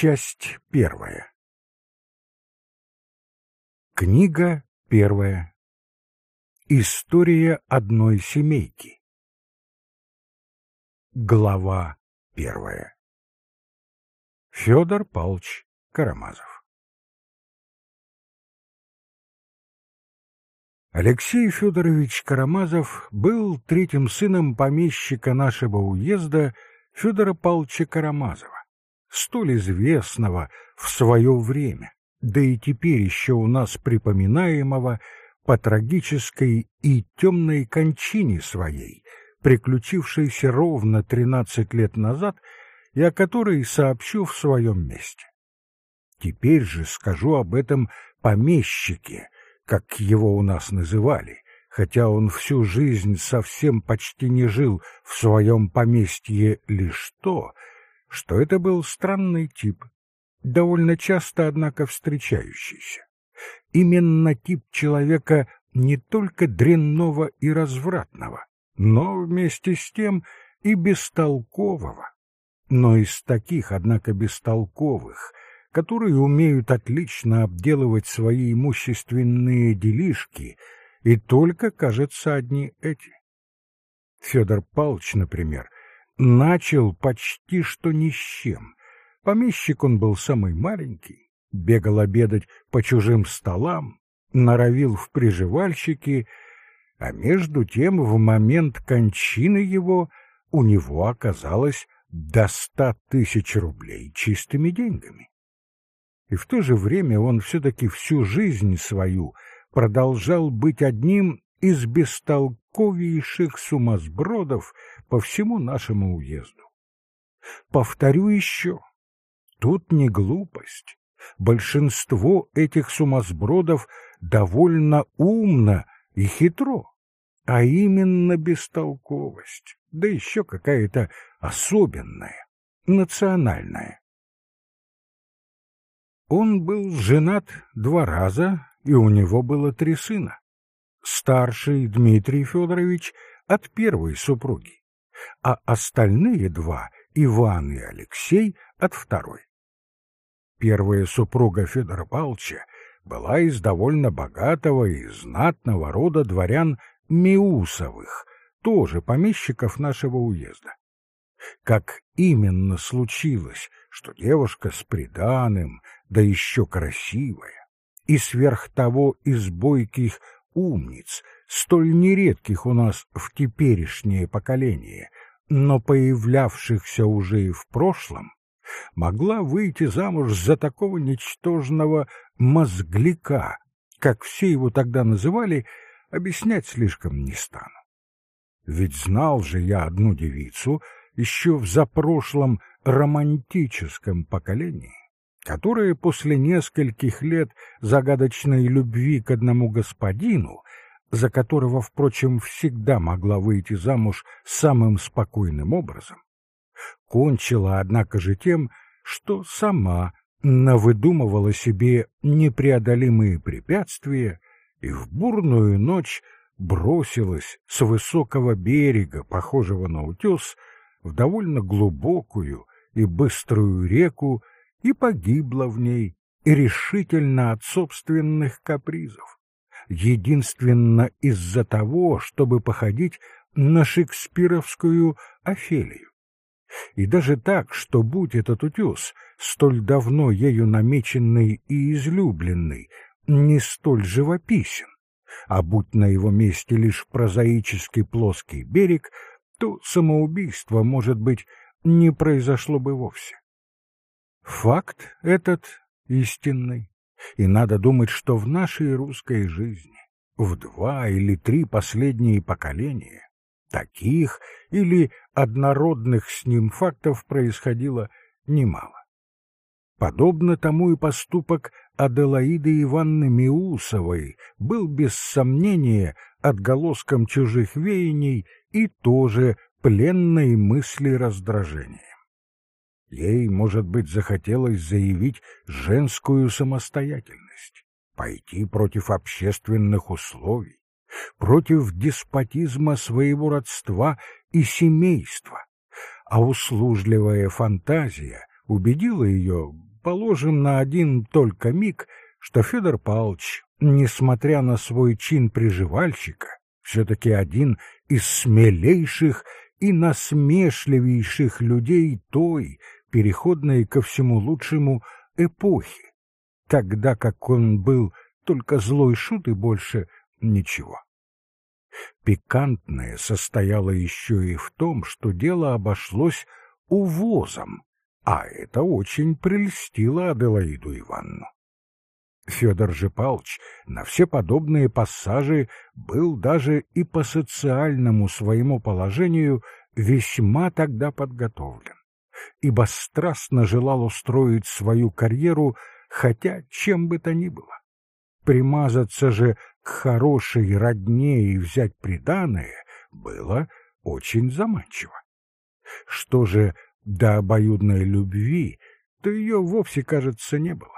Часть первая. Книга первая. История одной семейки. Глава первая. Федор Павлович Карамазов. Алексей Федорович Карамазов был третьим сыном помещика нашего уезда Федора Павловича Карамазова столь известного в свое время, да и теперь еще у нас припоминаемого по трагической и темной кончине своей, приключившейся ровно тринадцать лет назад и о которой сообщу в своем месте. Теперь же скажу об этом помещике, как его у нас называли, хотя он всю жизнь совсем почти не жил в своем поместье лишь то, что это был странный тип, довольно часто, однако, встречающийся. Именно тип человека не только дрянного и развратного, но вместе с тем и бестолкового. Но из таких, однако, бестолковых, которые умеют отлично обделывать свои имущественные делишки, и только, кажется, одни эти. Федор Павлович, например, начал почти что ни с чем. Помещик он был самый маленький, бегал обедать по чужим столам, норовил в приживальщики, а между тем в момент кончины его у него оказалось до ста тысяч рублей чистыми деньгами. И в то же время он все-таки всю жизнь свою продолжал быть одним из бестолковейших сумасбродов по всему нашему уезду. Повторю еще, тут не глупость. Большинство этих сумасбродов довольно умно и хитро, а именно бестолковость, да еще какая-то особенная, национальная. Он был женат два раза, и у него было три сына старший Дмитрий Федорович от первой супруги, а остальные два, Иван и Алексей, от второй. Первая супруга Федора Павловича была из довольно богатого и знатного рода дворян Миусовых, тоже помещиков нашего уезда. Как именно случилось, что девушка с приданым, да еще красивая, и сверх того из бойких умниц, столь нередких у нас в теперешнее поколение, но появлявшихся уже и в прошлом, могла выйти замуж за такого ничтожного мозгляка, как все его тогда называли, объяснять слишком не стану. Ведь знал же я одну девицу еще в запрошлом романтическом поколении, которая после нескольких лет загадочной любви к одному господину, за которого, впрочем, всегда могла выйти замуж самым спокойным образом, кончила, однако же, тем, что сама навыдумывала себе непреодолимые препятствия и в бурную ночь бросилась с высокого берега, похожего на утес, в довольно глубокую и быструю реку, и погибла в ней решительно от собственных капризов, единственно из-за того, чтобы походить на шекспировскую Офелию. И даже так, что будь этот утес, столь давно ею намеченный и излюбленный, не столь живописен, а будь на его месте лишь прозаический плоский берег, то самоубийство, может быть, не произошло бы вовсе. Факт этот истинный, и надо думать, что в нашей русской жизни в два или три последние поколения таких или однородных с ним фактов происходило немало. Подобно тому и поступок Аделаиды Ивановны Миусовой был без сомнения отголоском чужих веяний и тоже пленной мысли раздражения. Ей, может быть, захотелось заявить женскую самостоятельность, пойти против общественных условий, против деспотизма своего родства и семейства, а услужливая фантазия убедила ее, предположим на один только миг, что Федор Павлович, несмотря на свой чин приживальщика, все-таки один из смелейших и насмешливейших людей той, переходной ко всему лучшему эпохи, тогда как он был только злой шут и больше ничего. Пикантное состояло еще и в том, что дело обошлось увозом, а это очень прельстило Аделаиду Ивановну. Федор же Палч на все подобные пассажи был даже и по социальному своему положению весьма тогда подготовлен, ибо страстно желал устроить свою карьеру, хотя чем бы то ни было. Примазаться же к хорошей родне и взять приданое было очень заманчиво. Что же до обоюдной любви, то ее вовсе, кажется, не было.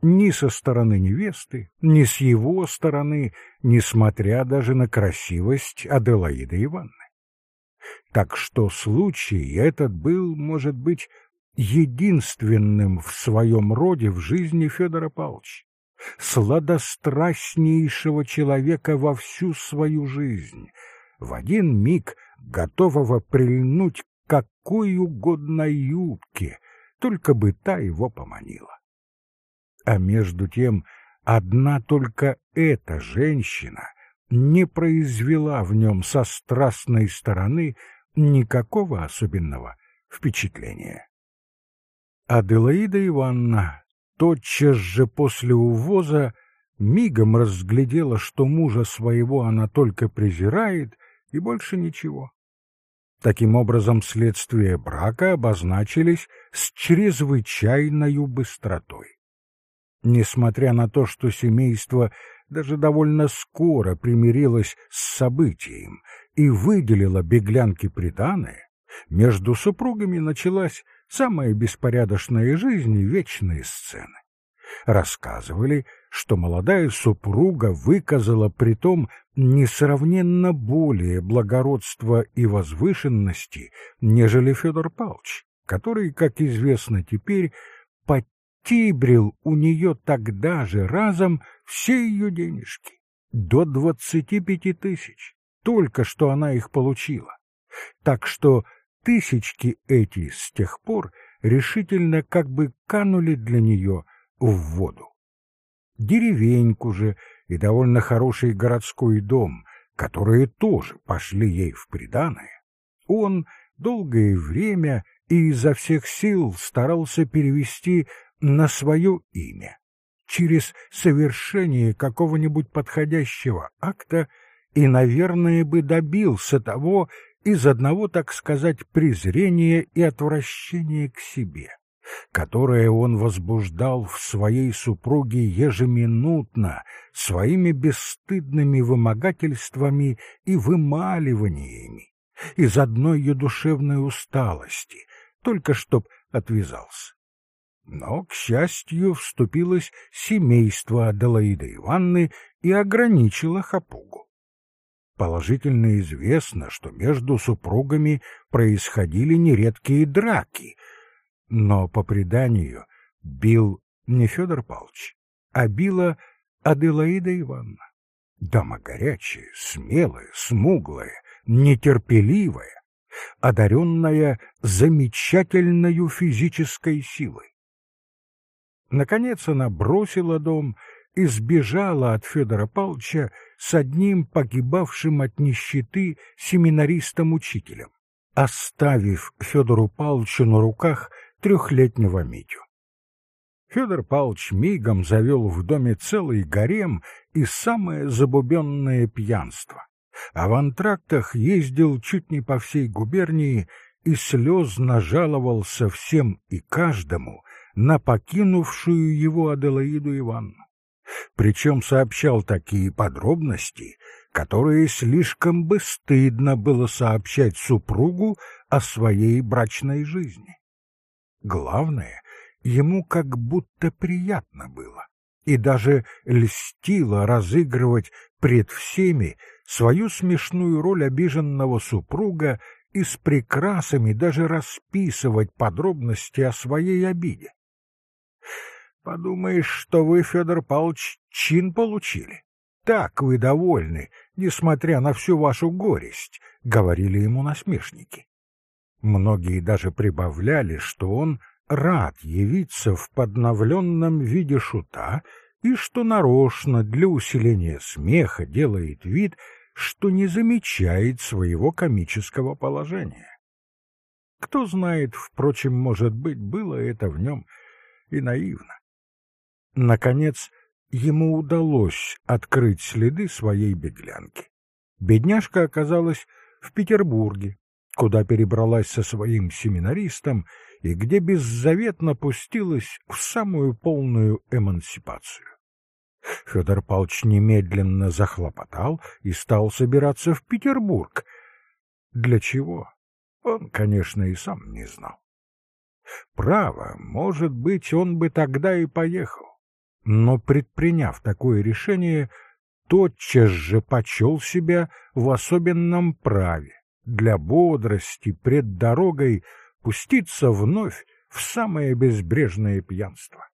Ни со стороны невесты, ни с его стороны, несмотря даже на красивость Аделаиды Ивановны. Так что случай этот был, может быть, единственным в своем роде в жизни Федора Павловича, сладострастнейшего человека во всю свою жизнь, в один миг готового прильнуть к какой угодно юбке, только бы та его поманила. А между тем одна только эта женщина не произвела в нем со страстной стороны никакого особенного впечатления. Аделаида Ивановна тотчас же после увоза мигом разглядела, что мужа своего она только презирает и больше ничего. Таким образом, следствия брака обозначились с чрезвычайною быстротой. Несмотря на то, что семейство даже довольно скоро примирилось с событием и выделило беглянке приданое, между супругами началась самая беспорядочная жизнь и вечные сцены. Рассказывали, что молодая супруга выказала при том несравненно более благородства и возвышенности, нежели Федор Павлович, который, как известно теперь, оттибрил у нее тогда же разом все ее денежки, до двадцати пяти тысяч, только что она их получила. Так что тысячки эти с тех пор решительно как бы канули для нее в воду. Деревеньку же и довольно хороший городской дом, которые тоже пошли ей в приданое, он долгое время и изо всех сил старался перевести на свое имя через совершение какого-нибудь подходящего акта и, наверное, бы добился того из одного, так сказать, презрения и отвращения к себе, которое он возбуждал в своей супруге ежеминутно своими бесстыдными вымогательствами и вымаливаниями из одной ее душевной усталости, только чтоб отвязался. Но, к счастью, вступилось семейство Аделаиды Ивановны и ограничило хапугу. Положительно известно, что между супругами происходили нередкие драки, но, по преданию, бил не Федор Павлович, а била Аделаида Ивановна. Дама горячая, смелая, смуглая, нетерпеливая, одаренная замечательной физической силой. Наконец она бросила дом и сбежала от Федора Павловича с одним погибавшим от нищеты семинаристом-учителем, оставив Федору Павловичу на руках трехлетнего Митю. Федор Павлович мигом завел в доме целый гарем и самое забубенное пьянство, а в антрактах ездил чуть не по всей губернии и слезно жаловался всем и каждому на покинувшую его Аделаиду Ивановну. Причем сообщал такие подробности, которые слишком бы стыдно было сообщать супругу о своей брачной жизни. Главное, ему как будто приятно было и даже льстило разыгрывать пред всеми свою смешную роль обиженного супруга и с прикрасами даже расписывать подробности о своей обиде. Подумаешь, что вы, Федор Павлович, чин получили. Так вы довольны, несмотря на всю вашу горесть, — говорили ему насмешники. Многие даже прибавляли, что он рад явиться в подновленном виде шута и что нарочно для усиления смеха делает вид, что не замечает своего комического положения. Кто знает, впрочем, может быть, было это в нем и наивно. Наконец, ему удалось открыть следы своей беглянки. Бедняжка оказалась в Петербурге, куда перебралась со своим семинаристом и где беззаветно пустилась в самую полную эмансипацию. Федор Павлович немедленно захлопотал и стал собираться в Петербург. Для чего? Он, конечно, и сам не знал. Право, может быть, он бы тогда и поехал. Но, предприняв такое решение, тотчас же почел себя в особенном праве для бодрости пред дорогой пуститься вновь в самое безбрежное пьянство.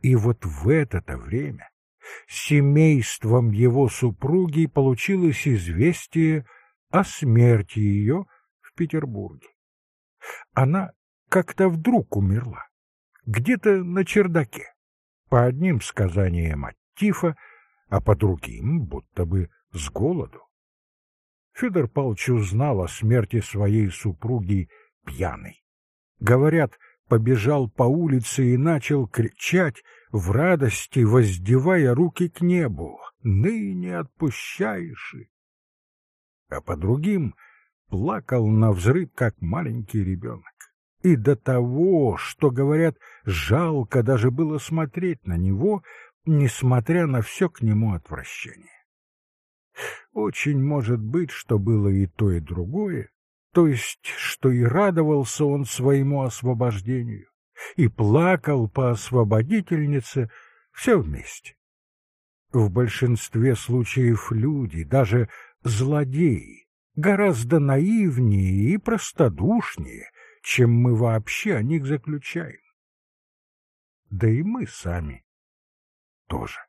И вот в это-то время семейством его супруги получилось известие о смерти ее в Петербурге. Она как-то вдруг умерла, где-то на чердаке, по одним сказаниям от тифа, а по другим будто бы с голоду. Федор Павлович узнал о смерти своей супруги пьяной. Говорят, побежал по улице и начал кричать, в радости воздевая руки к небу, «Ныне отпущаешь!» А по другим плакал на взрыв, как маленький ребенок. И до того, что, говорят, жалко даже было смотреть на него, несмотря на все к нему отвращение. Очень может быть, что было и то, и другое, то есть, что и радовался он своему освобождению, и плакал по освободительнице все вместе. В большинстве случаев люди, даже злодеи, гораздо наивнее и простодушнее, чем мы вообще о них заключаем. Да и мы сами тоже.